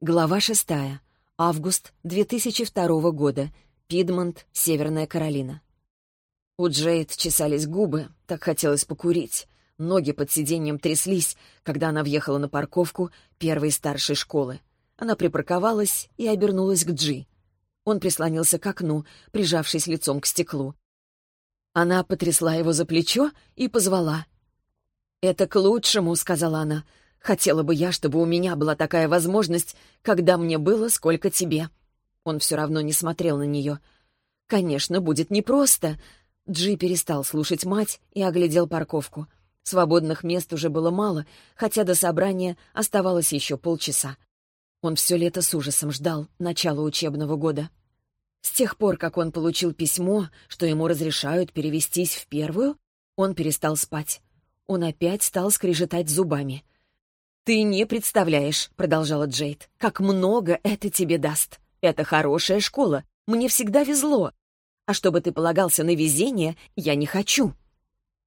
Глава шестая. Август 2002 года. Пидмонт, Северная Каролина. У Джейд чесались губы, так хотелось покурить. Ноги под сиденьем тряслись, когда она въехала на парковку первой старшей школы. Она припарковалась и обернулась к Джи. Он прислонился к окну, прижавшись лицом к стеклу. Она потрясла его за плечо и позвала. «Это к лучшему», — сказала она. Хотела бы я, чтобы у меня была такая возможность, когда мне было, сколько тебе». Он все равно не смотрел на нее. «Конечно, будет непросто». Джи перестал слушать мать и оглядел парковку. Свободных мест уже было мало, хотя до собрания оставалось еще полчаса. Он все лето с ужасом ждал начала учебного года. С тех пор, как он получил письмо, что ему разрешают перевестись в первую, он перестал спать. Он опять стал скрежетать зубами — «Ты не представляешь», — продолжала Джейд, — «как много это тебе даст. Это хорошая школа. Мне всегда везло. А чтобы ты полагался на везение, я не хочу».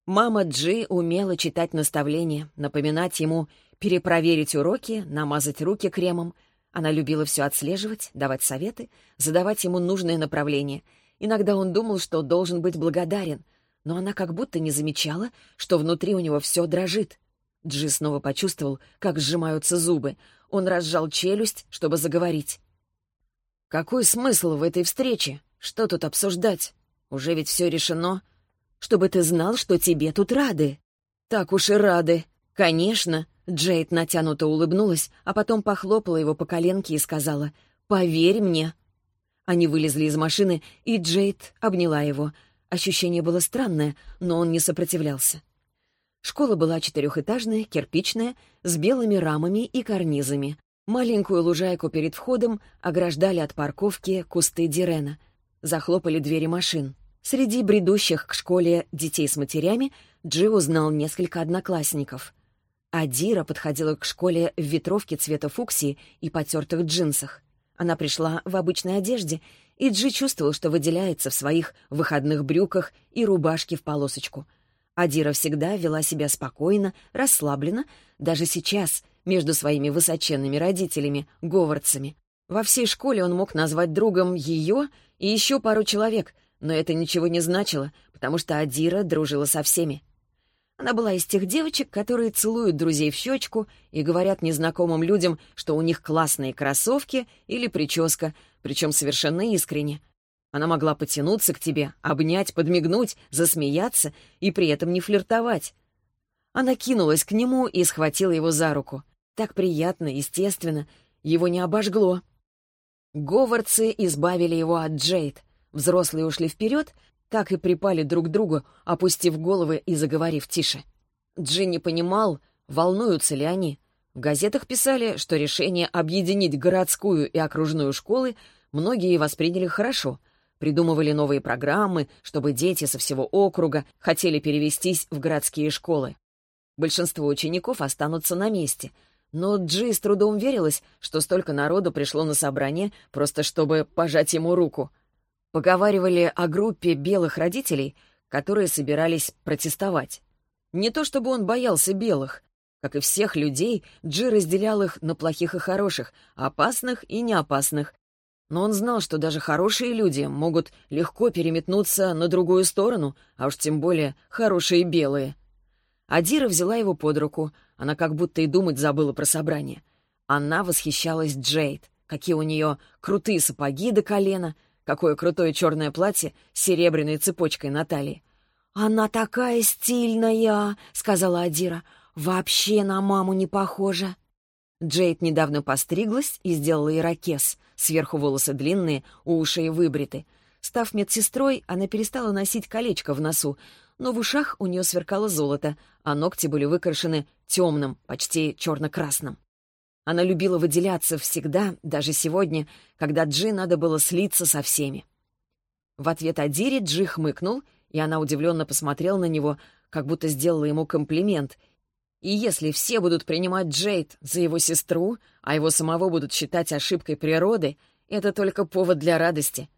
Мама Джи умела читать наставления, напоминать ему перепроверить уроки, намазать руки кремом. Она любила все отслеживать, давать советы, задавать ему нужное направление. Иногда он думал, что должен быть благодарен, но она как будто не замечала, что внутри у него все дрожит. Джи снова почувствовал, как сжимаются зубы. Он разжал челюсть, чтобы заговорить. «Какой смысл в этой встрече? Что тут обсуждать? Уже ведь все решено. Чтобы ты знал, что тебе тут рады». «Так уж и рады. Конечно». Джейд натянуто улыбнулась, а потом похлопала его по коленке и сказала «Поверь мне». Они вылезли из машины, и Джейд обняла его. Ощущение было странное, но он не сопротивлялся. Школа была четырехэтажная, кирпичная, с белыми рамами и карнизами. Маленькую лужайку перед входом ограждали от парковки кусты дирена. Захлопали двери машин. Среди бредущих к школе детей с матерями Джи узнал несколько одноклассников. Адира подходила к школе в ветровке цвета фуксии и потертых джинсах. Она пришла в обычной одежде, и Джи чувствовал, что выделяется в своих выходных брюках и рубашке в полосочку — Адира всегда вела себя спокойно, расслабленно, даже сейчас, между своими высоченными родителями, говардцами. Во всей школе он мог назвать другом ее и еще пару человек, но это ничего не значило, потому что Адира дружила со всеми. Она была из тех девочек, которые целуют друзей в щечку и говорят незнакомым людям, что у них классные кроссовки или прическа, причем совершенно искренне. Она могла потянуться к тебе, обнять, подмигнуть, засмеяться и при этом не флиртовать. Она кинулась к нему и схватила его за руку. Так приятно, естественно, его не обожгло. Говардцы избавили его от Джейд. Взрослые ушли вперед, так и припали друг к другу, опустив головы и заговорив тише. Джинни понимал, волнуются ли они. В газетах писали, что решение объединить городскую и окружную школы многие восприняли хорошо — придумывали новые программы, чтобы дети со всего округа хотели перевестись в городские школы. Большинство учеников останутся на месте, но Джи с трудом верилась, что столько народу пришло на собрание, просто чтобы пожать ему руку. Поговаривали о группе белых родителей, которые собирались протестовать. Не то чтобы он боялся белых. Как и всех людей, Джи разделял их на плохих и хороших, опасных и неопасных, но он знал, что даже хорошие люди могут легко переметнуться на другую сторону, а уж тем более хорошие белые. Адира взяла его под руку. Она как будто и думать забыла про собрание. Она восхищалась Джейд. Какие у нее крутые сапоги до колена, какое крутое черное платье с серебряной цепочкой на талии. «Она такая стильная!» — сказала Адира. «Вообще на маму не похожа!» Джейд недавно постриглась и сделала ирокез. Сверху волосы длинные, уши выбриты. Став медсестрой, она перестала носить колечко в носу, но в ушах у нее сверкало золото, а ногти были выкрашены темным, почти черно-красным. Она любила выделяться всегда, даже сегодня, когда Джи надо было слиться со всеми. В ответ Адире Джи хмыкнул, и она удивленно посмотрела на него, как будто сделала ему комплимент, и если все будут принимать Джейд за его сестру, а его самого будут считать ошибкой природы, Это только повод для радости».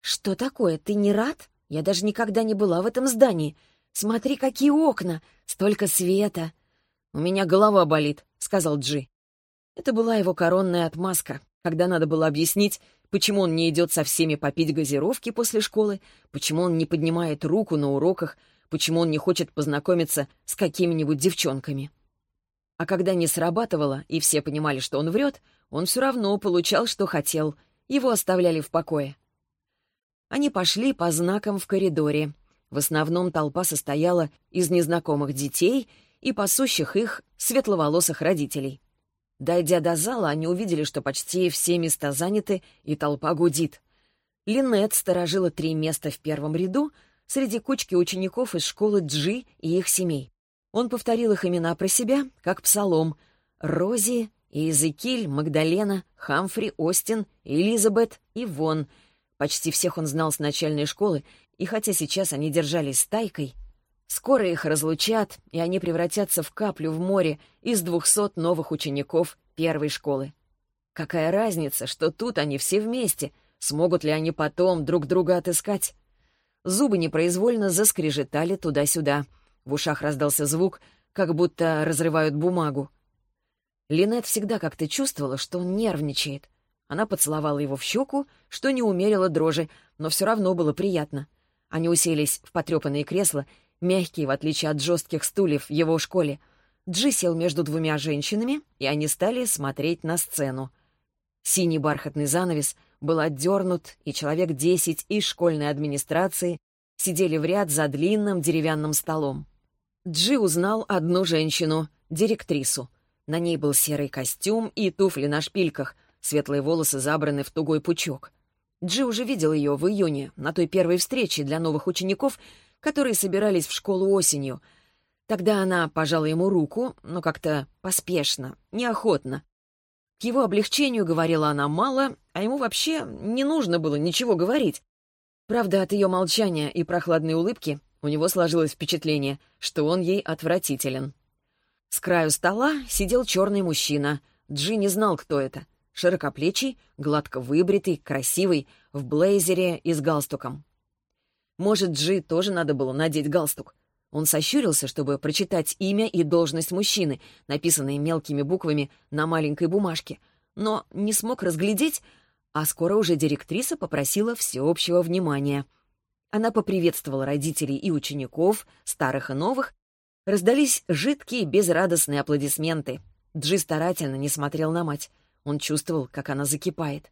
«Что такое? Ты не рад? Я даже никогда не была в этом здании. Смотри, какие окна! Столько света!» «У меня голова болит», — сказал Джи. Это была его коронная отмазка, когда надо было объяснить, почему он не идет со всеми попить газировки после школы, почему он не поднимает руку на уроках, почему он не хочет познакомиться с какими-нибудь девчонками. А когда не срабатывало, и все понимали, что он врет, он все равно получал, что хотел. Его оставляли в покое. Они пошли по знакам в коридоре. В основном толпа состояла из незнакомых детей и пасущих их светловолосых родителей. Дойдя до зала, они увидели, что почти все места заняты, и толпа гудит. Линет сторожила три места в первом ряду среди кучки учеников из школы Джи и их семей. Он повторил их имена про себя, как псалом. Рози, Иезекиль, Магдалена, Хамфри, Остин, Элизабет и Вон. Почти всех он знал с начальной школы, и хотя сейчас они держались стайкой, Скоро их разлучат, и они превратятся в каплю в море из двухсот новых учеников первой школы. Какая разница, что тут они все вместе? Смогут ли они потом друг друга отыскать? Зубы непроизвольно заскрежетали туда-сюда. В ушах раздался звук, как будто разрывают бумагу. Линет всегда как-то чувствовала, что он нервничает. Она поцеловала его в щеку, что не умерила дрожи, но все равно было приятно. Они уселись в потрепанные кресла мягкий, в отличие от жестких стульев в его школе. Джи сел между двумя женщинами, и они стали смотреть на сцену. Синий бархатный занавес был отдернут, и человек десять из школьной администрации сидели в ряд за длинным деревянным столом. Джи узнал одну женщину, директрису. На ней был серый костюм и туфли на шпильках, светлые волосы забраны в тугой пучок. Джи уже видел ее в июне, на той первой встрече для новых учеников, которые собирались в школу осенью. Тогда она пожала ему руку, но как-то поспешно, неохотно. К его облегчению говорила она мало, а ему вообще не нужно было ничего говорить. Правда, от ее молчания и прохладной улыбки у него сложилось впечатление, что он ей отвратителен. С краю стола сидел черный мужчина. Джи не знал, кто это. Широкоплечий, гладко выбритый, красивый, в блейзере и с галстуком. Может, Джи тоже надо было надеть галстук. Он сощурился, чтобы прочитать имя и должность мужчины, написанные мелкими буквами на маленькой бумажке, но не смог разглядеть, а скоро уже директриса попросила всеобщего внимания. Она поприветствовала родителей и учеников, старых и новых. Раздались жидкие, безрадостные аплодисменты. Джи старательно не смотрел на мать. Он чувствовал, как она закипает.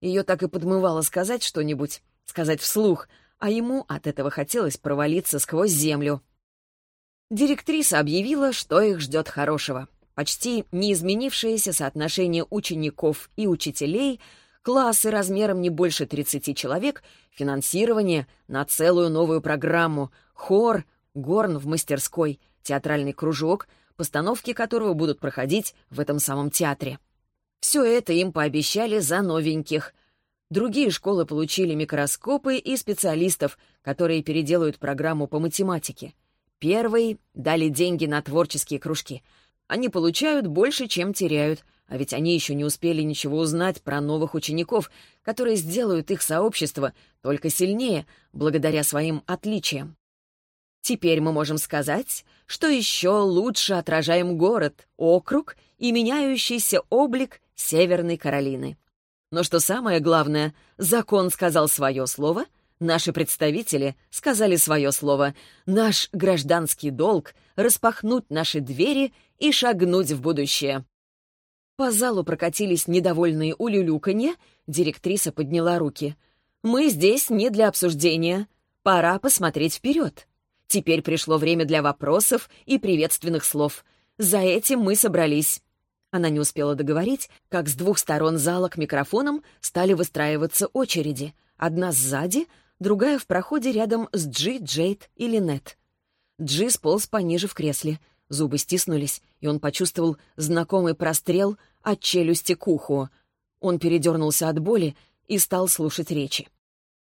Ее так и подмывало сказать что-нибудь, сказать вслух — а ему от этого хотелось провалиться сквозь землю. Директриса объявила, что их ждет хорошего. Почти неизменившееся соотношение учеников и учителей, классы размером не больше 30 человек, финансирование на целую новую программу, хор, горн в мастерской, театральный кружок, постановки которого будут проходить в этом самом театре. Все это им пообещали за новеньких — Другие школы получили микроскопы и специалистов, которые переделают программу по математике. Первые дали деньги на творческие кружки. Они получают больше, чем теряют, а ведь они еще не успели ничего узнать про новых учеников, которые сделают их сообщество только сильнее, благодаря своим отличиям. Теперь мы можем сказать, что еще лучше отражаем город, округ и меняющийся облик Северной Каролины. Но что самое главное, закон сказал свое слово, наши представители сказали свое слово. Наш гражданский долг — распахнуть наши двери и шагнуть в будущее. По залу прокатились недовольные улюлюканье, директриса подняла руки. «Мы здесь не для обсуждения. Пора посмотреть вперед. Теперь пришло время для вопросов и приветственных слов. За этим мы собрались. Она не успела договорить, как с двух сторон зала к микрофонам стали выстраиваться очереди. Одна сзади, другая в проходе рядом с Джи, Джейд и Линет. Джи сполз пониже в кресле. Зубы стиснулись, и он почувствовал знакомый прострел от челюсти к уху. Он передернулся от боли и стал слушать речи.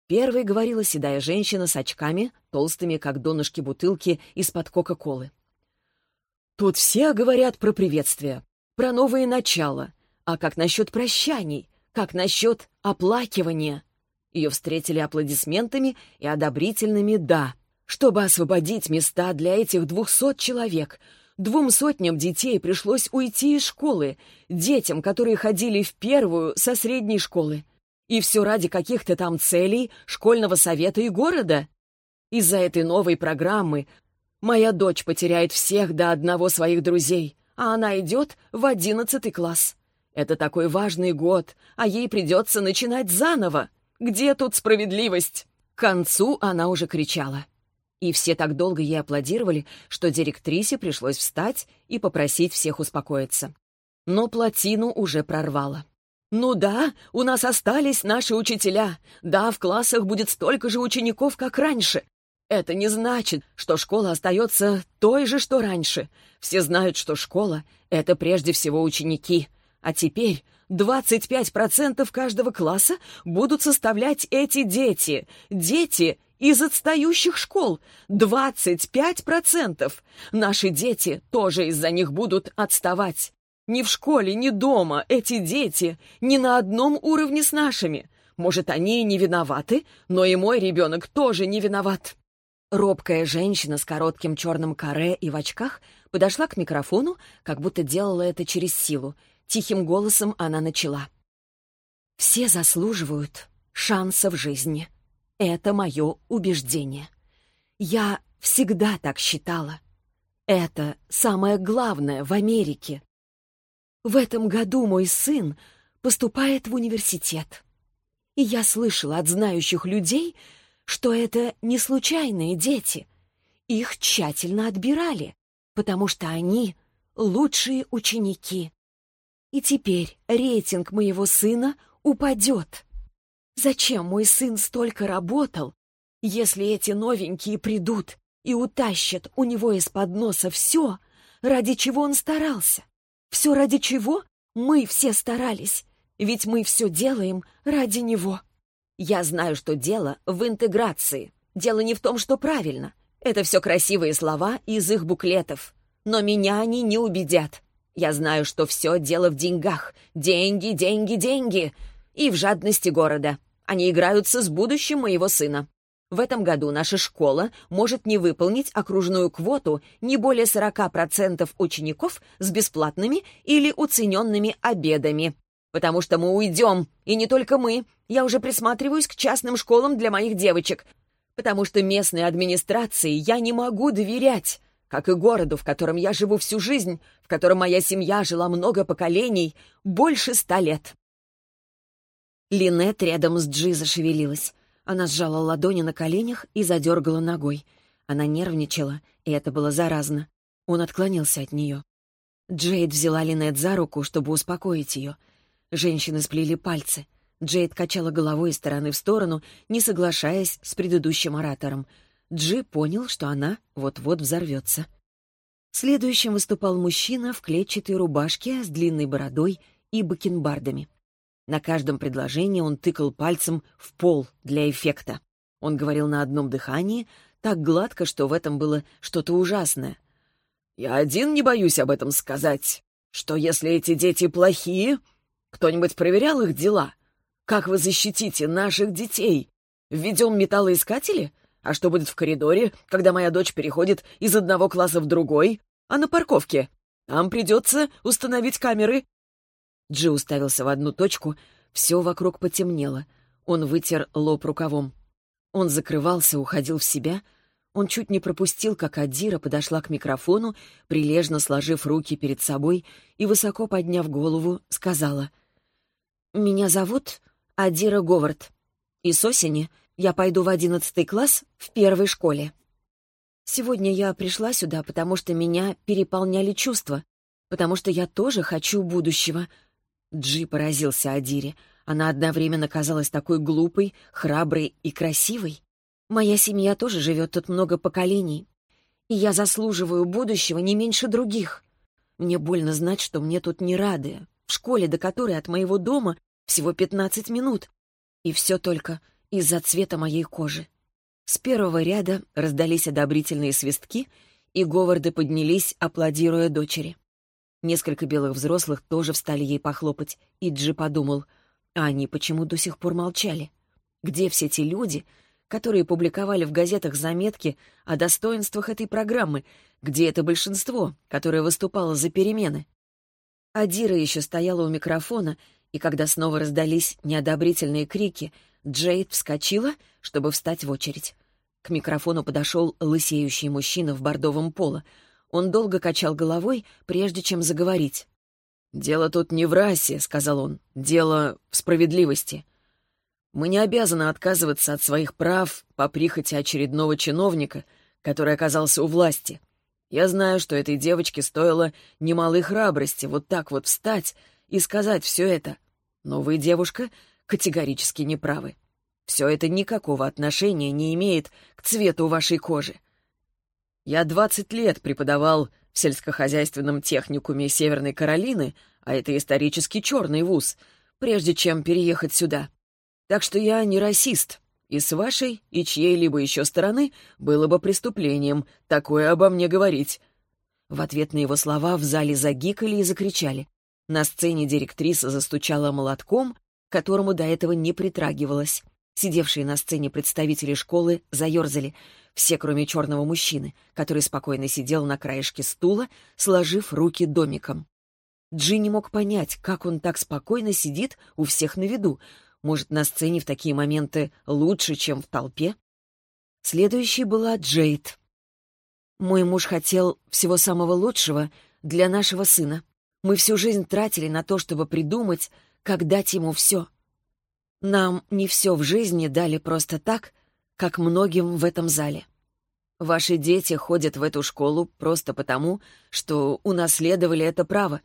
Первой говорила седая женщина с очками, толстыми, как донышки бутылки из-под Кока-Колы. «Тут все говорят про приветствие, про новые начала. А как насчет прощаний? как насчет оплакивания?» Ее встретили аплодисментами и одобрительными «да». Чтобы освободить места для этих двухсот человек, двум сотням детей пришлось уйти из школы, детям, которые ходили в первую со средней школы. И все ради каких-то там целей школьного совета и города. Из-за этой новой программы моя дочь потеряет всех до одного своих друзей, а она идет в одиннадцатый класс. Это такой важный год, а ей придется начинать заново. Где тут справедливость? К концу она уже кричала. И все так долго ей аплодировали, что директрисе пришлось встать и попросить всех успокоиться. Но плотину уже прорвало. «Ну да, у нас остались наши учителя. Да, в классах будет столько же учеников, как раньше. Это не значит, что школа остается той же, что раньше. Все знают, что школа — это прежде всего ученики. А теперь 25% каждого класса будут составлять эти дети. Дети из отстающих школ. 25%! Наши дети тоже из-за них будут отставать. Ни в школе, ни дома эти дети ни на одном уровне с нашими. Может, они и не виноваты, но и мой ребенок тоже не виноват. Робкая женщина с коротким черным каре и в очках подошла к микрофону, как будто делала это через силу. Тихим голосом она начала. «Все заслуживают шанса в жизни. Это мое убеждение. Я всегда так считала. Это самое главное в Америке. В этом году мой сын поступает в университет. И я слышала от знающих людей, что это не случайные дети. Их тщательно отбирали, потому что они лучшие ученики. И теперь рейтинг моего сына упадет. Зачем мой сын столько работал, если эти новенькие придут и утащат у него из-под носа все, ради чего он старался? Все ради чего мы все старались, ведь мы все делаем ради него. Я знаю, что дело в интеграции. Дело не в том, что правильно. Это все красивые слова из их буклетов. Но меня они не убедят. Я знаю, что все дело в деньгах. Деньги, деньги, деньги. И в жадности города. Они играются с будущим моего сына. В этом году наша школа может не выполнить окружную квоту не более 40% учеников с бесплатными или уцененными обедами. Потому что мы уйдем, и не только мы. Я уже присматриваюсь к частным школам для моих девочек. Потому что местной администрации я не могу доверять. Как и городу, в котором я живу всю жизнь, в котором моя семья жила много поколений, больше ста лет. Линет рядом с Джи зашевелилась. Она сжала ладони на коленях и задергала ногой. Она нервничала, и это было заразно. Он отклонился от нее. Джейд взяла Линет за руку, чтобы успокоить ее. Женщины сплели пальцы. Джейд качала головой из стороны в сторону, не соглашаясь с предыдущим оратором. Джи понял, что она вот-вот взорвется. Следующим выступал мужчина в клетчатой рубашке с длинной бородой и бакенбардами. На каждом предложении он тыкал пальцем в пол для эффекта. Он говорил на одном дыхании, так гладко, что в этом было что-то ужасное. «Я один не боюсь об этом сказать. Что если эти дети плохие? Кто-нибудь проверял их дела? Как вы защитите наших детей? Введем металлоискатели? А что будет в коридоре, когда моя дочь переходит из одного класса в другой? А на парковке? Там придется установить камеры Джи уставился в одну точку, все вокруг потемнело. Он вытер лоб рукавом. Он закрывался, уходил в себя. Он чуть не пропустил, как Адира подошла к микрофону, прилежно сложив руки перед собой и, высоко подняв голову, сказала. «Меня зовут Адира Говард. И с осени я пойду в одиннадцатый класс в первой школе. Сегодня я пришла сюда, потому что меня переполняли чувства, потому что я тоже хочу будущего, Джи поразился Адире. Она одновременно казалась такой глупой, храброй и красивой. «Моя семья тоже живет тут много поколений, и я заслуживаю будущего не меньше других. Мне больно знать, что мне тут не рады, в школе, до которой от моего дома всего пятнадцать минут, и все только из-за цвета моей кожи». С первого ряда раздались одобрительные свистки, и Говарды поднялись, аплодируя дочери. Несколько белых взрослых тоже встали ей похлопать, и Джи подумал, А они почему до сих пор молчали? Где все те люди, которые публиковали в газетах заметки о достоинствах этой программы? Где это большинство, которое выступало за перемены? Адира еще стояла у микрофона, и когда снова раздались неодобрительные крики, Джейд вскочила, чтобы встать в очередь. К микрофону подошел лысеющий мужчина в бордовом поло. Он долго качал головой, прежде чем заговорить. «Дело тут не в расе», — сказал он. «Дело в справедливости. Мы не обязаны отказываться от своих прав по прихоти очередного чиновника, который оказался у власти. Я знаю, что этой девочке стоило немалой храбрости вот так вот встать и сказать все это. Но вы, девушка, категорически не правы. Все это никакого отношения не имеет к цвету вашей кожи. Я двадцать лет преподавал в сельскохозяйственном техникуме Северной Каролины, а это исторически черный вуз, прежде чем переехать сюда. Так что я не расист, и с вашей и чьей-либо еще стороны было бы преступлением такое обо мне говорить». В ответ на его слова в зале загикали и закричали. На сцене директриса застучала молотком, которому до этого не притрагивалась. Сидевшие на сцене представители школы заерзали, все, кроме черного мужчины, который спокойно сидел на краешке стула, сложив руки домиком. Джи не мог понять, как он так спокойно сидит у всех на виду, может, на сцене в такие моменты лучше, чем в толпе? Следующей была Джейд. «Мой муж хотел всего самого лучшего для нашего сына. Мы всю жизнь тратили на то, чтобы придумать, как дать ему все. Нам не все в жизни дали просто так, как многим в этом зале. Ваши дети ходят в эту школу просто потому, что унаследовали это право.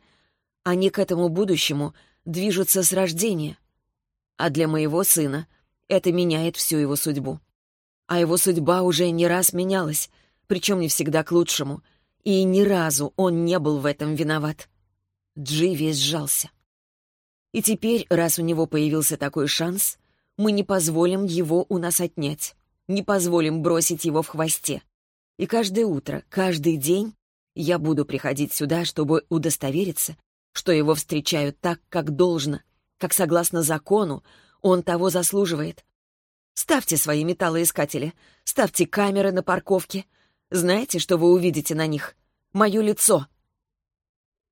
Они к этому будущему движутся с рождения. А для моего сына это меняет всю его судьбу. А его судьба уже не раз менялась, причем не всегда к лучшему, и ни разу он не был в этом виноват. Джи весь сжался. И теперь, раз у него появился такой шанс, мы не позволим его у нас отнять, не позволим бросить его в хвосте. И каждое утро, каждый день я буду приходить сюда, чтобы удостовериться, что его встречают так, как должно — как согласно закону он того заслуживает. Ставьте свои металлоискатели, ставьте камеры на парковке. Знаете, что вы увидите на них? Мое лицо.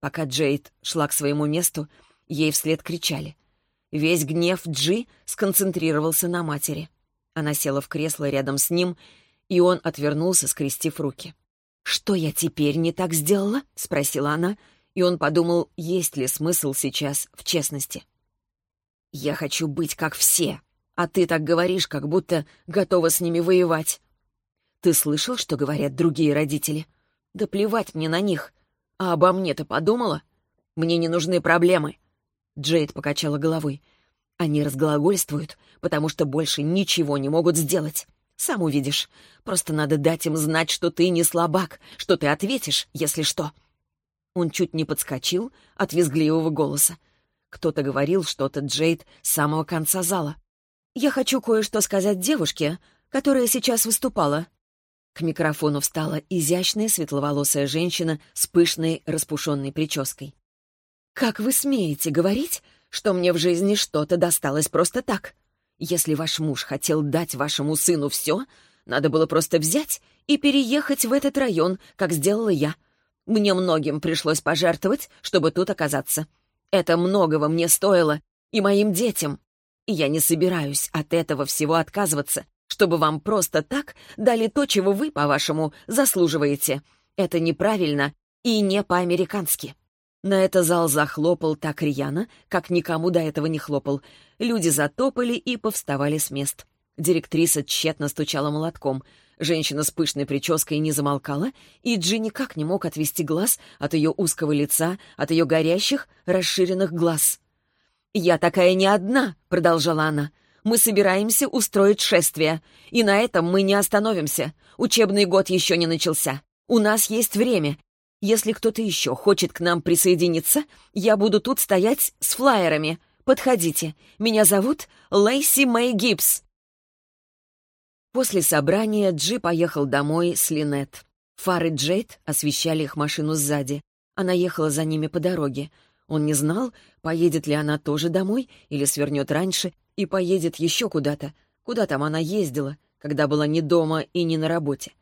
Пока Джейд шла к своему месту, ей вслед кричали. Весь гнев Джи сконцентрировался на матери. Она села в кресло рядом с ним, и он отвернулся, скрестив руки. «Что я теперь не так сделала?» — спросила она, и он подумал, есть ли смысл сейчас в честности. «Я хочу быть как все, а ты так говоришь, как будто готова с ними воевать». «Ты слышал, что говорят другие родители? Да плевать мне на них. А обо мне ты подумала? Мне не нужны проблемы». Джейд покачала головой. «Они разглагольствуют, потому что больше ничего не могут сделать. Сам увидишь. Просто надо дать им знать, что ты не слабак, что ты ответишь, если что». Он чуть не подскочил от визгливого голоса. Кто-то говорил что-то Джейд с самого конца зала. «Я хочу кое-что сказать девушке, которая сейчас выступала». К микрофону встала изящная светловолосая женщина с пышной распушенной прической. «Как вы смеете говорить, что мне в жизни что-то досталось просто так? Если ваш муж хотел дать вашему сыну все, надо было просто взять и переехать в этот район, как сделала я. Мне многим пришлось пожертвовать, чтобы тут оказаться. Это многого мне стоило и моим детям. И я не собираюсь от этого всего отказываться, чтобы вам просто так дали то, чего вы, по-вашему, заслуживаете. Это неправильно и не по-американски». На это зал захлопал так рьяно, как никому до этого не хлопал. Люди затопали и повставали с мест. Директриса тщетно стучала молотком. Женщина с пышной прической не замолкала, и Джи никак не мог отвести глаз от ее узкого лица, от ее горящих, расширенных глаз. «Я такая не одна», — продолжала она. «Мы собираемся устроить шествие, и на этом мы не остановимся. Учебный год еще не начался. У нас есть время. Если кто-то еще хочет к нам присоединиться, я буду тут стоять с флаерами. Подходите. Меня зовут Лейси Мэй Гибс». После собрания Джи поехал домой с Линет. Фары Джейд освещали их машину сзади. Она ехала за ними по дороге. Он не знал, поедет ли она тоже домой или свернет раньше и поедет еще куда-то. Куда там она ездила, когда была не дома и не на работе.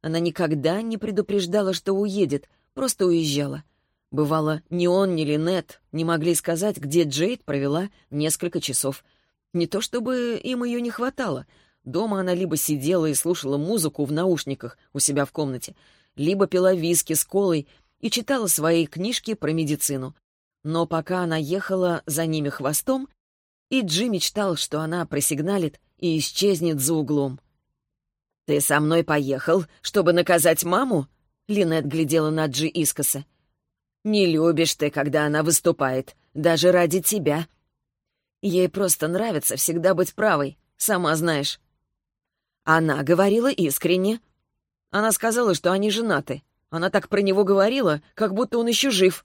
Она никогда не предупреждала, что уедет, просто уезжала. Бывало, ни он, ни Линет не могли сказать, где Джейд провела несколько часов. Не то чтобы им ее не хватало. Дома она либо сидела и слушала музыку в наушниках у себя в комнате, либо пила виски с колой и читала свои книжки про медицину. Но пока она ехала за ними хвостом, и Джи мечтал, что она просигналит и исчезнет за углом. «Ты со мной поехал, чтобы наказать маму?» Линет глядела на Джи искоса. «Не любишь ты, когда она выступает, даже ради тебя. Ей просто нравится всегда быть правой, сама знаешь». Она говорила искренне. Она сказала, что они женаты. Она так про него говорила, как будто он еще жив.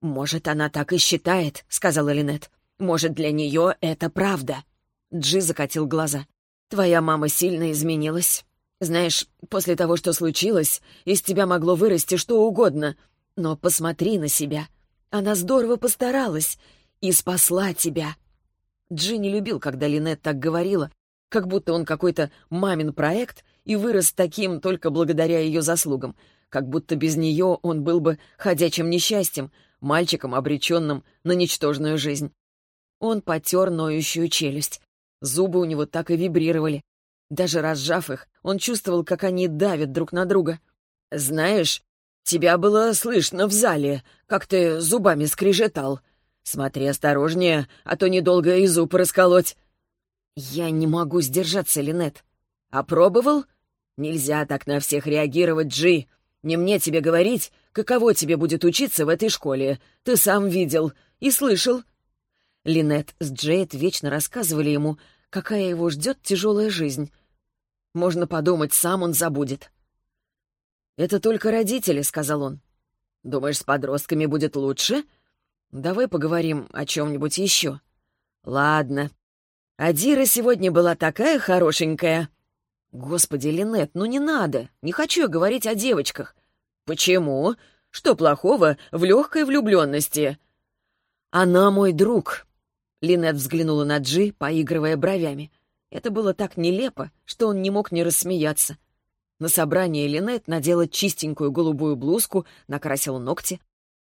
«Может, она так и считает», — сказала Линет. «Может, для нее это правда». Джи закатил глаза. «Твоя мама сильно изменилась. Знаешь, после того, что случилось, из тебя могло вырасти что угодно. Но посмотри на себя. Она здорово постаралась и спасла тебя». Джи не любил, когда Линет так говорила, как будто он какой-то мамин проект и вырос таким только благодаря ее заслугам, как будто без нее он был бы ходячим несчастьем, мальчиком, обреченным на ничтожную жизнь. Он потер ноющую челюсть. Зубы у него так и вибрировали. Даже разжав их, он чувствовал, как они давят друг на друга. «Знаешь, тебя было слышно в зале, как ты зубами скрежетал. Смотри осторожнее, а то недолго и зуб расколоть». «Я не могу сдержаться, Линет. «Опробовал? Нельзя так на всех реагировать, Джи. Не мне тебе говорить, каково тебе будет учиться в этой школе. Ты сам видел и слышал». Линет с Джейд вечно рассказывали ему, какая его ждет тяжелая жизнь. Можно подумать, сам он забудет. «Это только родители», — сказал он. «Думаешь, с подростками будет лучше? Давай поговорим о чем-нибудь еще». «Ладно. Адира сегодня была такая хорошенькая». «Господи, Линет, ну не надо. Не хочу я говорить о девочках». «Почему? Что плохого в легкой влюбленности?» «Она мой друг». Линет взглянула на Джи, поигрывая бровями. Это было так нелепо, что он не мог не рассмеяться. На собрании Линет надела чистенькую голубую блузку, накрасила ногти.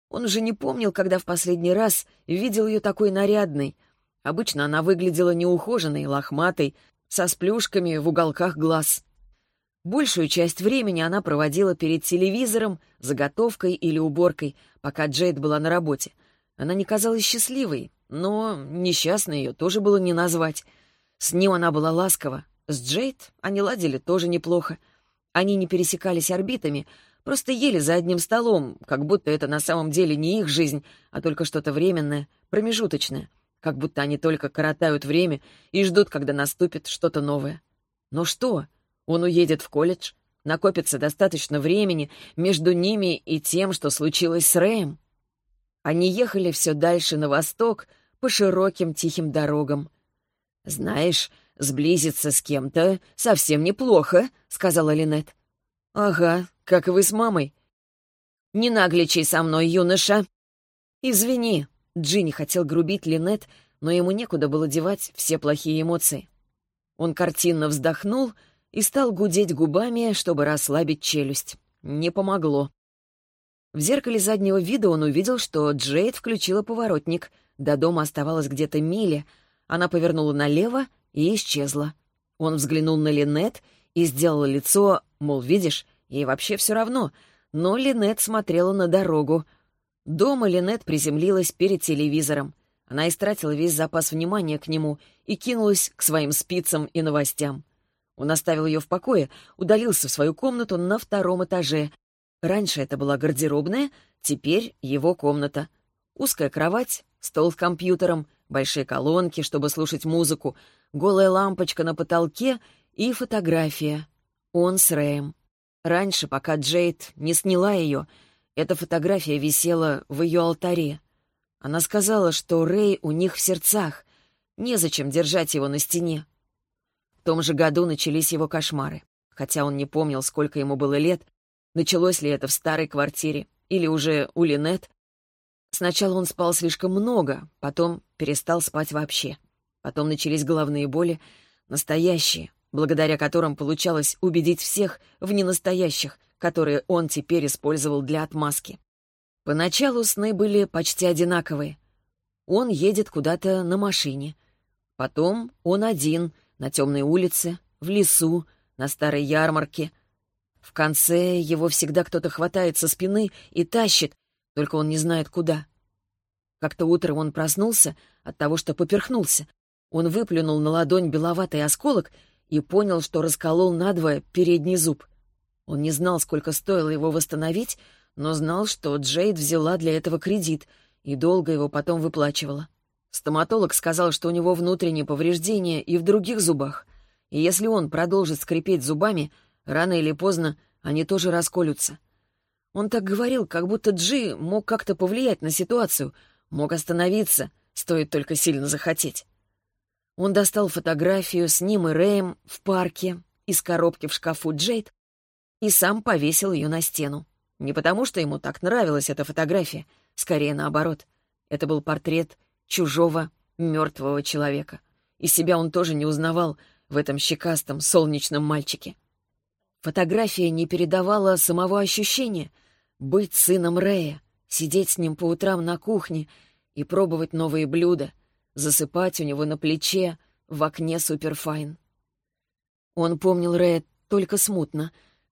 Он уже не помнил, когда в последний раз видел ее такой нарядной. Обычно она выглядела неухоженной, лохматой, со сплюшками в уголках глаз. Большую часть времени она проводила перед телевизором, заготовкой или уборкой, пока Джейд была на работе. Она не казалась счастливой, но несчастной ее тоже было не назвать. С ним она была ласкова. С Джейд они ладили тоже неплохо. Они не пересекались орбитами, просто ели за одним столом, как будто это на самом деле не их жизнь, а только что-то временное, промежуточное как будто они только коротают время и ждут, когда наступит что-то новое. Но что? Он уедет в колледж, накопится достаточно времени между ними и тем, что случилось с Рэем. Они ехали все дальше на восток по широким тихим дорогам. «Знаешь, сблизиться с кем-то совсем неплохо», — сказала Линет. «Ага, как и вы с мамой». «Не нагличай со мной, юноша». «Извини», Джинни хотел грубить Линет, но ему некуда было девать все плохие эмоции. Он картинно вздохнул и стал гудеть губами, чтобы расслабить челюсть. Не помогло. В зеркале заднего вида он увидел, что Джейд включила поворотник. До дома оставалось где-то миля. Она повернула налево и исчезла. Он взглянул на Линет и сделал лицо, мол, видишь, ей вообще все равно. Но Линет смотрела на дорогу — Дома Линет приземлилась перед телевизором. Она истратила весь запас внимания к нему и кинулась к своим спицам и новостям. Он оставил ее в покое, удалился в свою комнату на втором этаже. Раньше это была гардеробная, теперь его комната. Узкая кровать, стол с компьютером, большие колонки, чтобы слушать музыку, голая лампочка на потолке и фотография. Он с Рэем. Раньше, пока Джейд не сняла ее, эта фотография висела в ее алтаре. Она сказала, что Рэй у них в сердцах. Незачем держать его на стене. В том же году начались его кошмары. Хотя он не помнил, сколько ему было лет, началось ли это в старой квартире или уже у Линет. Сначала он спал слишком много, потом перестал спать вообще. Потом начались головные боли, настоящие, благодаря которым получалось убедить всех в ненастоящих, которые он теперь использовал для отмазки. Поначалу сны были почти одинаковые. Он едет куда-то на машине. Потом он один, на темной улице, в лесу, на старой ярмарке. В конце его всегда кто-то хватает со спины и тащит, только он не знает куда. Как-то утром он проснулся от того, что поперхнулся. Он выплюнул на ладонь беловатый осколок и понял, что расколол надвое передний зуб. Он не знал, сколько стоило его восстановить, но знал, что Джейд взяла для этого кредит и долго его потом выплачивала. Стоматолог сказал, что у него внутренние повреждения и в других зубах, и если он продолжит скрипеть зубами, рано или поздно они тоже расколются. Он так говорил, как будто Джи мог как-то повлиять на ситуацию, мог остановиться, стоит только сильно захотеть. Он достал фотографию с ним и Рэем в парке из коробки в шкафу Джейд и сам повесил ее на стену. Не потому, что ему так нравилась эта фотография, скорее наоборот. Это был портрет чужого, мертвого человека. И себя он тоже не узнавал в этом щекастом, солнечном мальчике. Фотография не передавала самого ощущения быть сыном Рэя, сидеть с ним по утрам на кухне и пробовать новые блюда, засыпать у него на плече в окне суперфайн. Он помнил Рэя только смутно,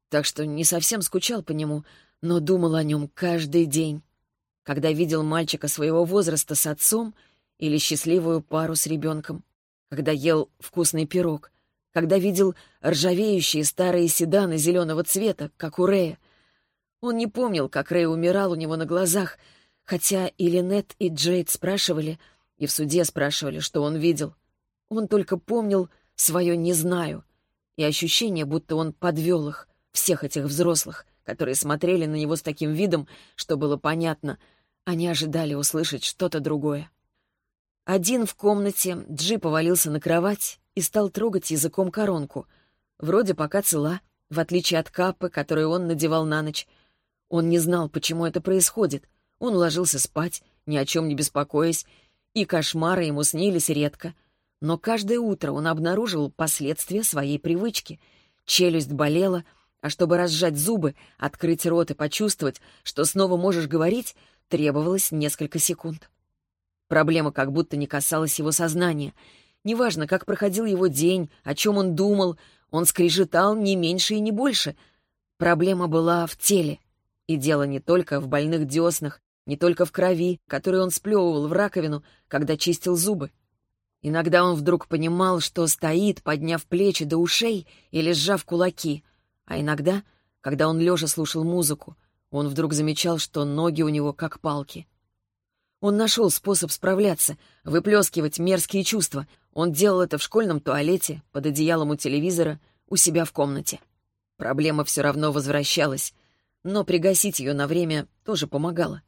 так что не совсем скучал по нему, но думал о нем каждый день. Когда видел мальчика своего возраста с отцом или счастливую пару с ребенком, когда ел вкусный пирог, когда видел ржавеющие старые седаны зеленого цвета, как у Рэя. Он не помнил, как Рэй умирал у него на глазах, хотя и Линет, и Джейд спрашивали, и в суде спрашивали, что он видел. Он только помнил свое «не знаю» и ощущение, будто он подвел их, всех этих взрослых, которые смотрели на него с таким видом, что было понятно, они ожидали услышать что-то другое. Один в комнате Джи повалился на кровать и стал трогать языком коронку. Вроде пока цела, в отличие от капы, которую он надевал на ночь. Он не знал, почему это происходит. Он ложился спать, ни о чем не беспокоясь, и кошмары ему снились редко. Но каждое утро он обнаруживал последствия своей привычки. Челюсть болела — а чтобы разжать зубы, открыть рот и почувствовать, что снова можешь говорить, требовалось несколько секунд. Проблема как будто не касалась его сознания. Неважно, как проходил его день, о чем он думал, он скрежетал не меньше и не больше. Проблема была в теле. И дело не только в больных деснах, не только в крови, которую он сплевывал в раковину, когда чистил зубы. Иногда он вдруг понимал, что стоит, подняв плечи до ушей или сжав кулаки — а иногда, когда он лежа слушал музыку, он вдруг замечал, что ноги у него как палки. Он нашел способ справляться, выплескивать мерзкие чувства. Он делал это в школьном туалете, под одеялом у телевизора, у себя в комнате. Проблема все равно возвращалась, но пригасить ее на время тоже помогало.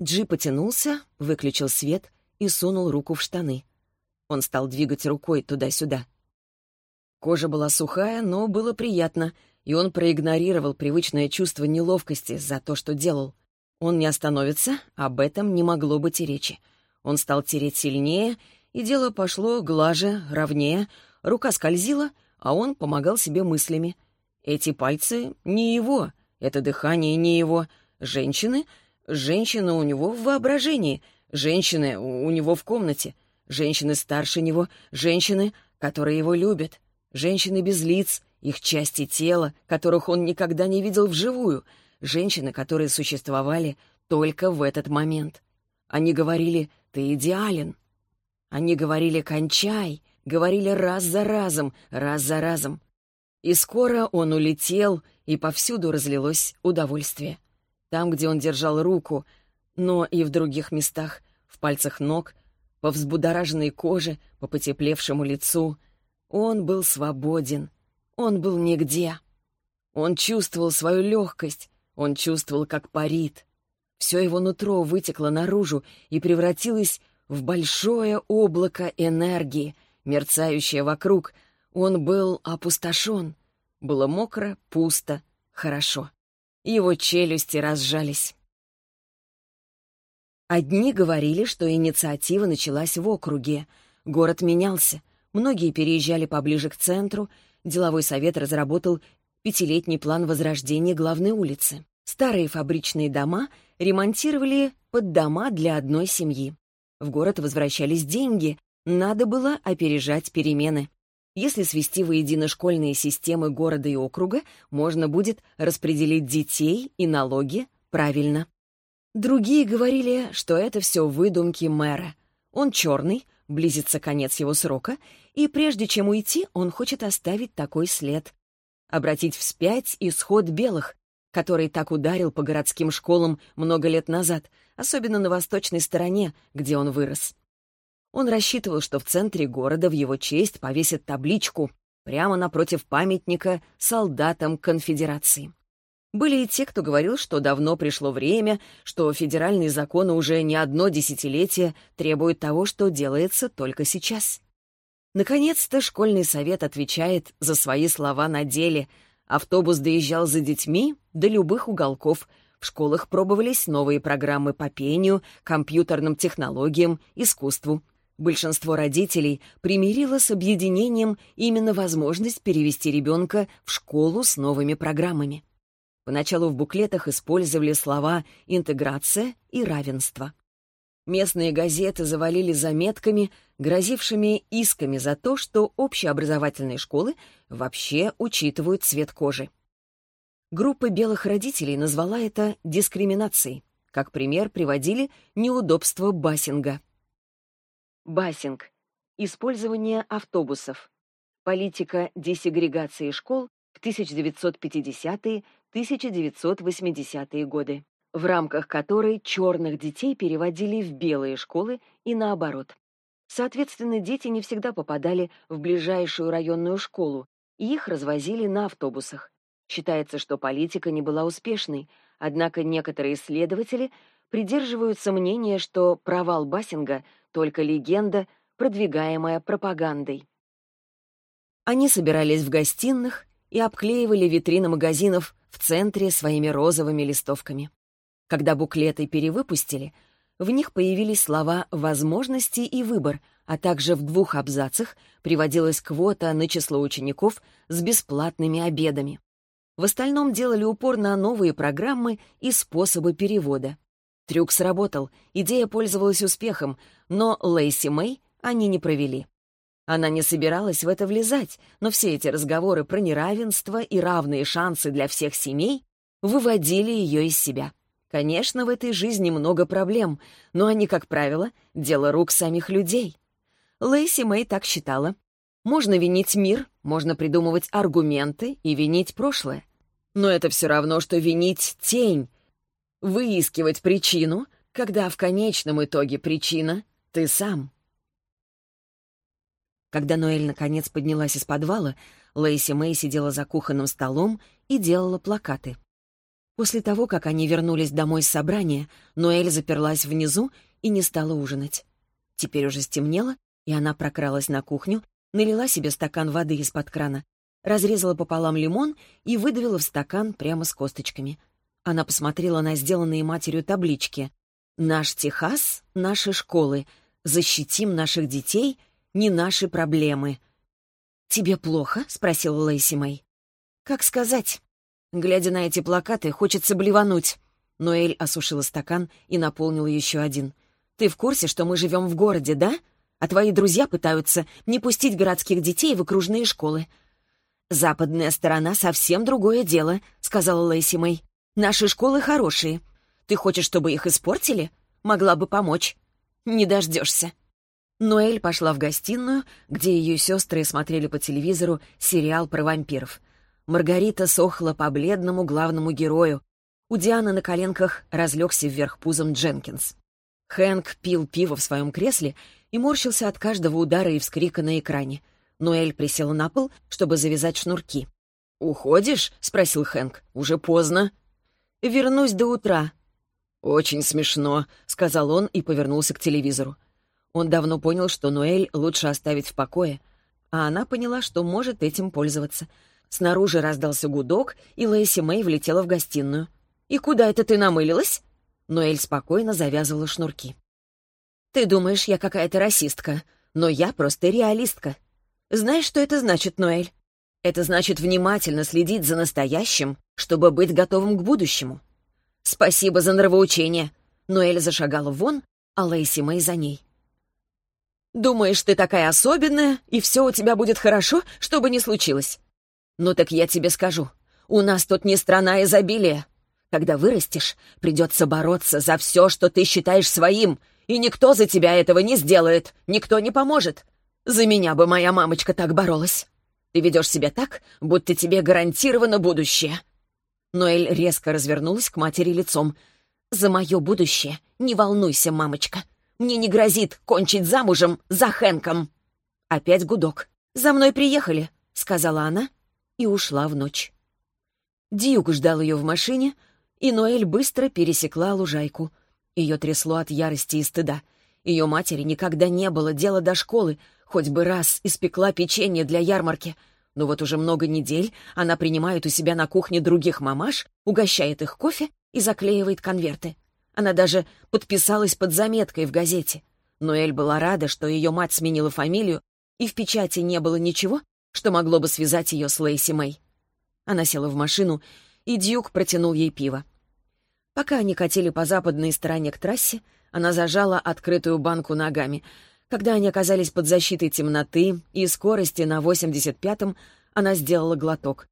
Джи потянулся, выключил свет и сунул руку в штаны. Он стал двигать рукой туда-сюда. Кожа была сухая, но было приятно — и он проигнорировал привычное чувство неловкости за то, что делал. Он не остановится, об этом не могло быть и речи. Он стал тереть сильнее, и дело пошло глаже, ровнее, рука скользила, а он помогал себе мыслями. Эти пальцы не его, это дыхание не его. Женщины? Женщины у него в воображении, женщины у него в комнате, женщины старше него, женщины, которые его любят, женщины без лиц, их части тела, которых он никогда не видел вживую, женщины, которые существовали только в этот момент. Они говорили «ты идеален». Они говорили «кончай», говорили раз за разом, раз за разом. И скоро он улетел, и повсюду разлилось удовольствие. Там, где он держал руку, но и в других местах, в пальцах ног, по взбудораженной коже, по потеплевшему лицу. Он был свободен, он был нигде. Он чувствовал свою легкость, он чувствовал, как парит. Все его нутро вытекло наружу и превратилось в большое облако энергии, мерцающее вокруг. Он был опустошен. Было мокро, пусто, хорошо. Его челюсти разжались. Одни говорили, что инициатива началась в округе. Город менялся. Многие переезжали поближе к центру. Деловой совет разработал пятилетний план возрождения главной улицы. Старые фабричные дома ремонтировали под дома для одной семьи. В город возвращались деньги, надо было опережать перемены. Если свести воедино школьные системы города и округа, можно будет распределить детей и налоги правильно. Другие говорили, что это все выдумки мэра. Он черный, близится конец его срока, и прежде чем уйти, он хочет оставить такой след. Обратить вспять исход белых, который так ударил по городским школам много лет назад, особенно на восточной стороне, где он вырос. Он рассчитывал, что в центре города в его честь повесят табличку прямо напротив памятника солдатам конфедерации. Были и те, кто говорил, что давно пришло время, что федеральные законы уже не одно десятилетие требуют того, что делается только сейчас. Наконец-то школьный совет отвечает за свои слова на деле. Автобус доезжал за детьми до любых уголков. В школах пробовались новые программы по пению, компьютерным технологиям, искусству. Большинство родителей примирило с объединением именно возможность перевести ребенка в школу с новыми программами. Поначалу в буклетах использовали слова «интеграция» и «равенство». Местные газеты завалили заметками, грозившими исками за то, что общеобразовательные школы вообще учитывают цвет кожи. Группа белых родителей назвала это дискриминацией. Как пример приводили неудобства бассинга. Бассинг. Использование автобусов. Политика десегрегации школ в 1950-1980-е годы, в рамках которой черных детей переводили в белые школы и наоборот. Соответственно, дети не всегда попадали в ближайшую районную школу, и их развозили на автобусах. Считается, что политика не была успешной, однако некоторые исследователи придерживаются мнения, что провал Бассинга — только легенда, продвигаемая пропагандой. Они собирались в гостиных и обклеивали витрины магазинов в центре своими розовыми листовками. Когда буклеты перевыпустили, в них появились слова «возможности» и «выбор», а также в двух абзацах приводилась квота на число учеников с бесплатными обедами. В остальном делали упор на новые программы и способы перевода. Трюк сработал, идея пользовалась успехом, но Лейси Мэй они не провели. Она не собиралась в это влезать, но все эти разговоры про неравенство и равные шансы для всех семей выводили ее из себя. Конечно, в этой жизни много проблем, но они, как правило, дело рук самих людей. Лейси Мэй так считала. Можно винить мир, можно придумывать аргументы и винить прошлое. Но это все равно, что винить тень, выискивать причину, когда в конечном итоге причина — ты сам. Когда Ноэль наконец поднялась из подвала, Лейси Мэй сидела за кухонным столом и делала плакаты. После того, как они вернулись домой с собрания, Ноэль заперлась внизу и не стала ужинать. Теперь уже стемнело, и она прокралась на кухню, налила себе стакан воды из-под крана, разрезала пополам лимон и выдавила в стакан прямо с косточками — она посмотрела на сделанные матерью таблички. «Наш Техас — наши школы. Защитим наших детей — не наши проблемы». «Тебе плохо?» — спросила Лейси Мэй. «Как сказать?» Глядя на эти плакаты, хочется блевануть. Ноэль осушила стакан и наполнила еще один. «Ты в курсе, что мы живем в городе, да? А твои друзья пытаются не пустить городских детей в окружные школы». «Западная сторона — совсем другое дело», — сказала Лейси Мэй. Наши школы хорошие. Ты хочешь, чтобы их испортили? Могла бы помочь. Не дождешься. Ноэль пошла в гостиную, где ее сестры смотрели по телевизору сериал про вампиров. Маргарита сохла по бледному главному герою. У Дианы на коленках разлегся вверх пузом Дженкинс. Хэнк пил пиво в своем кресле и морщился от каждого удара и вскрика на экране. Ноэль присела на пол, чтобы завязать шнурки. «Уходишь?» — спросил Хэнк. «Уже поздно». Вернусь до утра». «Очень смешно», — сказал он и повернулся к телевизору. Он давно понял, что Ноэль лучше оставить в покое, а она поняла, что может этим пользоваться. Снаружи раздался гудок, и Лэйси Мэй влетела в гостиную. «И куда это ты намылилась?» Ноэль спокойно завязывала шнурки. «Ты думаешь, я какая-то расистка, но я просто реалистка. Знаешь, что это значит, Ноэль? Это значит внимательно следить за настоящим, чтобы быть готовым к будущему. Спасибо за нравоучение». Ноэль зашагала вон, а Лейси Мэй за ней. «Думаешь, ты такая особенная, и все у тебя будет хорошо, что бы ни случилось? Ну так я тебе скажу, у нас тут не страна изобилия. Когда вырастешь, придется бороться за все, что ты считаешь своим, и никто за тебя этого не сделает, никто не поможет. За меня бы моя мамочка так боролась. Ты ведешь себя так, будто тебе гарантировано будущее». Ноэль резко развернулась к матери лицом. «За мое будущее не волнуйся, мамочка. Мне не грозит кончить замужем за Хэнком». Опять гудок. «За мной приехали», — сказала она и ушла в ночь. Дьюк ждал ее в машине, и Ноэль быстро пересекла лужайку. Ее трясло от ярости и стыда. Ее матери никогда не было дела до школы, хоть бы раз испекла печенье для ярмарки. Но вот уже много недель она принимает у себя на кухне других мамаш, угощает их кофе и заклеивает конверты. Она даже подписалась под заметкой в газете. Ноэль была рада, что ее мать сменила фамилию, и в печати не было ничего, что могло бы связать ее с Лейси Мэй. Она села в машину, и Дьюк протянул ей пиво. Пока они катили по западной стороне к трассе, она зажала открытую банку ногами. Когда они оказались под защитой темноты и скорости на 85-м, она сделала глоток.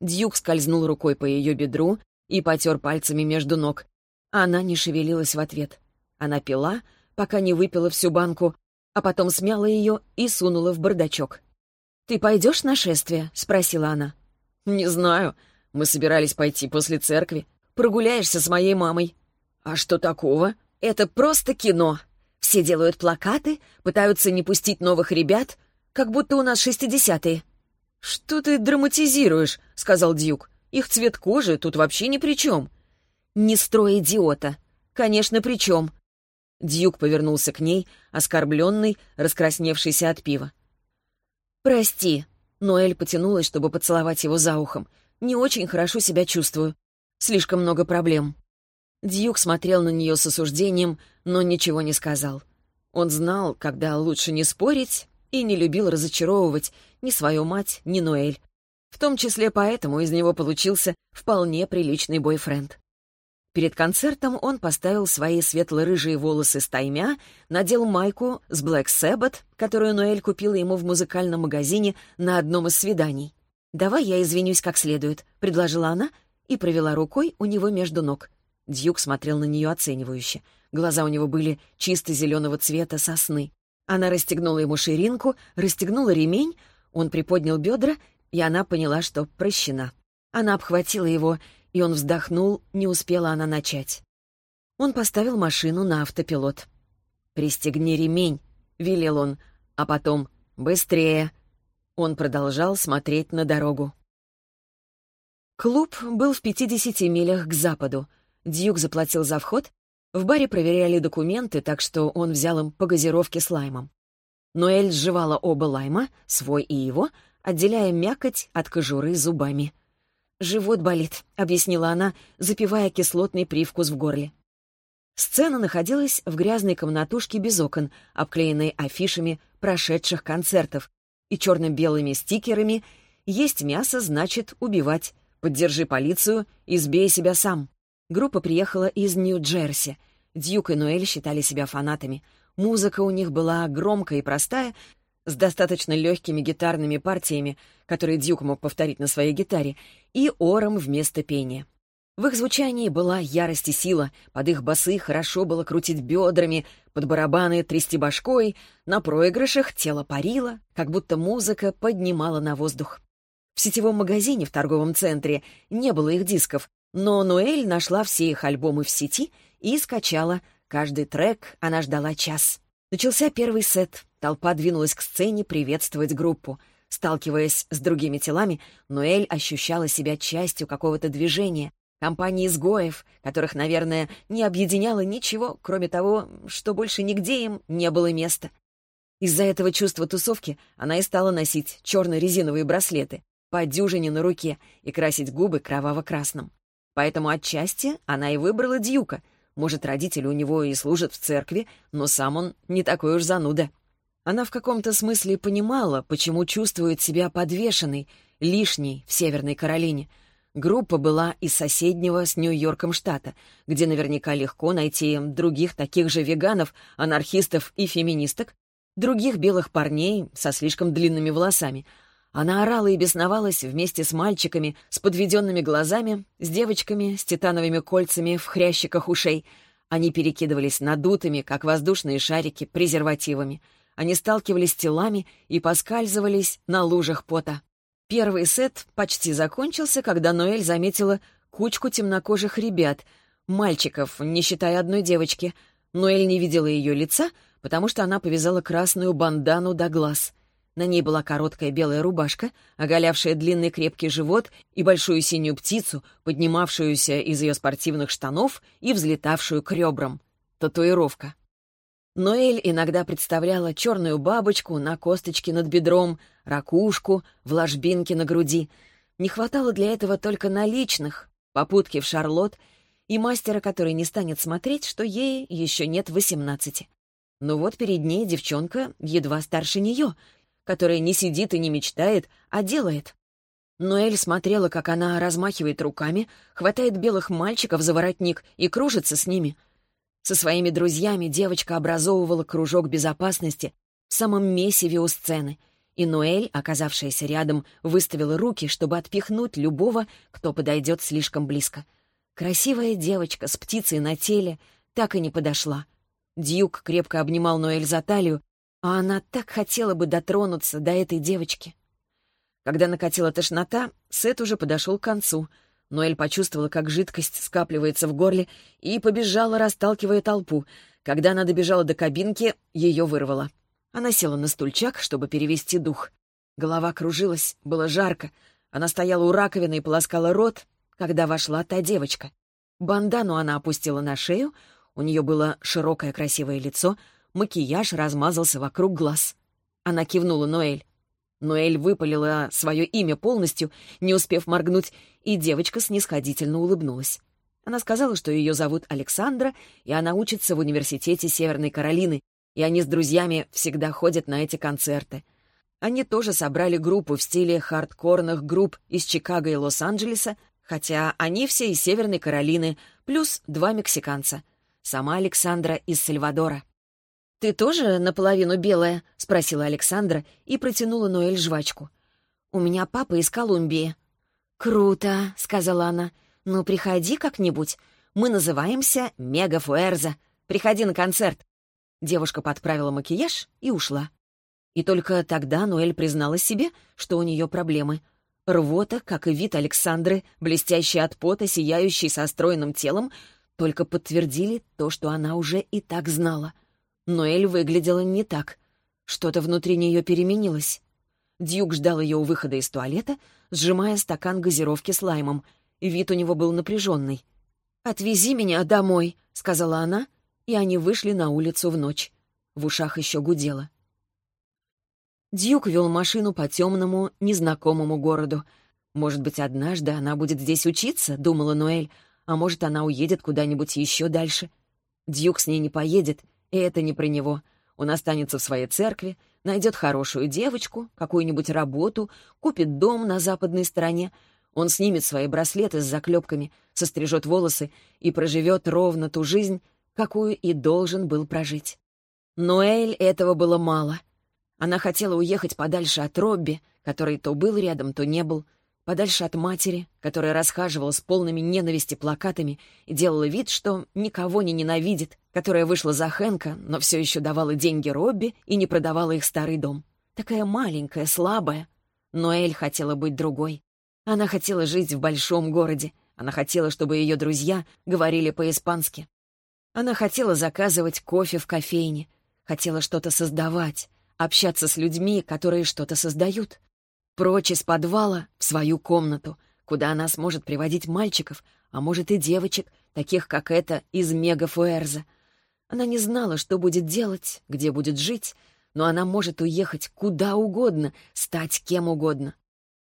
Дьюк скользнул рукой по ее бедру и потер пальцами между ног. Она не шевелилась в ответ. Она пила, пока не выпила всю банку, а потом смяла ее и сунула в бардачок. «Ты пойдешь на шествие?» — спросила она. «Не знаю. Мы собирались пойти после церкви. Прогуляешься с моей мамой». «А что такого?» «Это просто кино. Все делают плакаты, пытаются не пустить новых ребят, как будто у нас шестидесятые». «Что ты драматизируешь?» — сказал Дьюк. «Их цвет кожи тут вообще ни при чем». «Не строй идиота!» «Конечно, при чем?» Дьюк повернулся к ней, оскорбленный, раскрасневшийся от пива. «Прости», — Ноэль потянулась, чтобы поцеловать его за ухом. «Не очень хорошо себя чувствую. Слишком много проблем». Дьюк смотрел на нее с осуждением, но ничего не сказал. Он знал, когда лучше не спорить, и не любил разочаровывать ни свою мать, ни Ноэль. В том числе поэтому из него получился вполне приличный бойфренд. Перед концертом он поставил свои светло-рыжие волосы стаймя, надел майку с Black Sabbath, которую Ноэль купила ему в музыкальном магазине на одном из свиданий. «Давай я извинюсь как следует», — предложила она и провела рукой у него между ног. Дьюк смотрел на нее оценивающе. Глаза у него были чисто зеленого цвета сосны. Она расстегнула ему ширинку, расстегнула ремень, он приподнял бедра, и она поняла, что прощена. Она обхватила его и он вздохнул, не успела она начать. Он поставил машину на автопилот. «Пристегни ремень», — велел он, а потом «быстрее». Он продолжал смотреть на дорогу. Клуб был в 50 милях к западу. Дьюк заплатил за вход. В баре проверяли документы, так что он взял им по газировке с лаймом. Ноэль сживала оба лайма, свой и его, отделяя мякоть от кожуры зубами. «Живот болит», — объяснила она, запивая кислотный привкус в горле. Сцена находилась в грязной комнатушке без окон, обклеенной афишами прошедших концертов и черно-белыми стикерами «Есть мясо, значит убивать», «Поддержи полицию, избей себя сам». Группа приехала из Нью-Джерси. Дьюк и Ноэль считали себя фанатами. Музыка у них была громкая и простая, с достаточно легкими гитарными партиями, которые Дьюк мог повторить на своей гитаре, и ором вместо пения. В их звучании была ярость и сила, под их басы хорошо было крутить бедрами, под барабаны трясти башкой, на проигрышах тело парило, как будто музыка поднимала на воздух. В сетевом магазине в торговом центре не было их дисков, но Ноэль нашла все их альбомы в сети и скачала. Каждый трек она ждала час. Начался первый сет. Толпа двинулась к сцене приветствовать группу. Сталкиваясь с другими телами, Ноэль ощущала себя частью какого-то движения, компании изгоев, которых, наверное, не объединяло ничего, кроме того, что больше нигде им не было места. Из-за этого чувства тусовки она и стала носить черно резиновые браслеты, по дюжине на руке и красить губы кроваво-красным. Поэтому отчасти она и выбрала Дьюка. Может, родители у него и служат в церкви, но сам он не такой уж зануда. Она в каком-то смысле понимала, почему чувствует себя подвешенной, лишней в Северной Каролине. Группа была из соседнего с Нью-Йорком штата, где наверняка легко найти других таких же веганов, анархистов и феминисток, других белых парней со слишком длинными волосами. Она орала и бесновалась вместе с мальчиками с подведенными глазами, с девочками с титановыми кольцами в хрящиках ушей. Они перекидывались надутыми, как воздушные шарики, презервативами. Они сталкивались телами и поскальзывались на лужах пота. Первый сет почти закончился, когда Ноэль заметила кучку темнокожих ребят, мальчиков, не считая одной девочки. Ноэль не видела ее лица, потому что она повязала красную бандану до глаз. На ней была короткая белая рубашка, оголявшая длинный крепкий живот и большую синюю птицу, поднимавшуюся из ее спортивных штанов и взлетавшую к ребрам. Татуировка. Ноэль иногда представляла черную бабочку на косточке над бедром, ракушку в ложбинке на груди. Не хватало для этого только наличных, попутки в Шарлот и мастера, который не станет смотреть, что ей еще нет восемнадцати. Но вот перед ней девчонка едва старше нее, которая не сидит и не мечтает, а делает. Ноэль смотрела, как она размахивает руками, хватает белых мальчиков за воротник и кружится с ними. Со своими друзьями девочка образовывала кружок безопасности в самом месиве у сцены, и Ноэль, оказавшаяся рядом, выставила руки, чтобы отпихнуть любого, кто подойдет слишком близко. Красивая девочка с птицей на теле так и не подошла — Дьюк крепко обнимал Ноэль за талию, а она так хотела бы дотронуться до этой девочки. Когда накатила тошнота, Сет уже подошел к концу. Ноэль почувствовала, как жидкость скапливается в горле, и побежала, расталкивая толпу. Когда она добежала до кабинки, ее вырвало. Она села на стульчак, чтобы перевести дух. Голова кружилась, было жарко. Она стояла у раковины и полоскала рот, когда вошла та девочка. Бандану она опустила на шею, у нее было широкое красивое лицо, макияж размазался вокруг глаз. Она кивнула Ноэль. Ноэль выпалила свое имя полностью, не успев моргнуть, и девочка снисходительно улыбнулась. Она сказала, что ее зовут Александра, и она учится в университете Северной Каролины, и они с друзьями всегда ходят на эти концерты. Они тоже собрали группу в стиле хардкорных групп из Чикаго и Лос-Анджелеса, хотя они все из Северной Каролины, плюс два мексиканца — Сама Александра из Сальвадора. «Ты тоже наполовину белая?» — спросила Александра и протянула Ноэль жвачку. «У меня папа из Колумбии». «Круто», — сказала она. «Ну, приходи как-нибудь. Мы называемся Мега Фуэрза. Приходи на концерт». Девушка подправила макияж и ушла. И только тогда Ноэль признала себе, что у нее проблемы. Рвота, как и вид Александры, блестящий от пота, сияющий со стройным телом, только подтвердили то, что она уже и так знала. Но Эль выглядела не так. Что-то внутри нее переменилось. Дьюк ждал ее у выхода из туалета, сжимая стакан газировки с лаймом. Вид у него был напряженный. «Отвези меня домой», — сказала она, и они вышли на улицу в ночь. В ушах еще гудело. Дьюк вел машину по темному, незнакомому городу. «Может быть, однажды она будет здесь учиться?» — думала Ноэль, а может, она уедет куда-нибудь еще дальше. Дьюк с ней не поедет, и это не про него. Он останется в своей церкви, найдет хорошую девочку, какую-нибудь работу, купит дом на западной стороне. Он снимет свои браслеты с заклепками, сострижет волосы и проживет ровно ту жизнь, какую и должен был прожить. Но Эль этого было мало. Она хотела уехать подальше от Робби, который то был рядом, то не был, подальше от матери, которая расхаживала с полными ненависти плакатами и делала вид, что никого не ненавидит, которая вышла за Хэнка, но все еще давала деньги Робби и не продавала их старый дом. Такая маленькая, слабая. Но Эль хотела быть другой. Она хотела жить в большом городе. Она хотела, чтобы ее друзья говорили по-испански. Она хотела заказывать кофе в кофейне, хотела что-то создавать, общаться с людьми, которые что-то создают. Прочь из подвала в свою комнату, куда она сможет приводить мальчиков, а может и девочек, таких как эта из Мегафуэрза. Она не знала, что будет делать, где будет жить, но она может уехать куда угодно, стать кем угодно.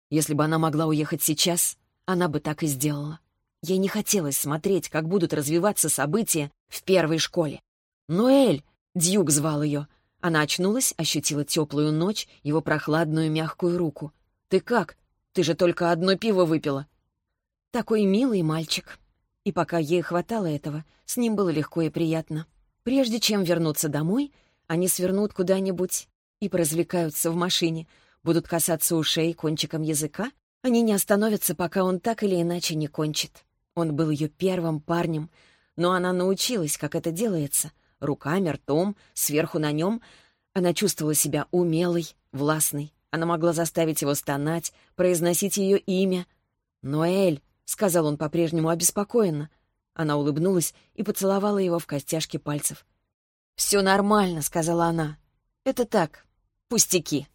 Если бы она могла уехать сейчас, она бы так и сделала. Ей не хотелось смотреть, как будут развиваться события в первой школе. «Ноэль!» — Дьюк звал ее. Она очнулась, ощутила теплую ночь, его прохладную мягкую руку. «Ты как? Ты же только одно пиво выпила». Такой милый мальчик. И пока ей хватало этого, с ним было легко и приятно. Прежде чем вернуться домой, они свернут куда-нибудь и поразвлекаются в машине, будут касаться ушей кончиком языка. Они не остановятся, пока он так или иначе не кончит. Он был ее первым парнем, но она научилась, как это делается. Руками, ртом, сверху на нем. Она чувствовала себя умелой, властной. Она могла заставить его стонать, произносить ее имя. «Ноэль», — сказал он по-прежнему обеспокоенно. Она улыбнулась и поцеловала его в костяшки пальцев. «Все нормально», — сказала она. «Это так, пустяки».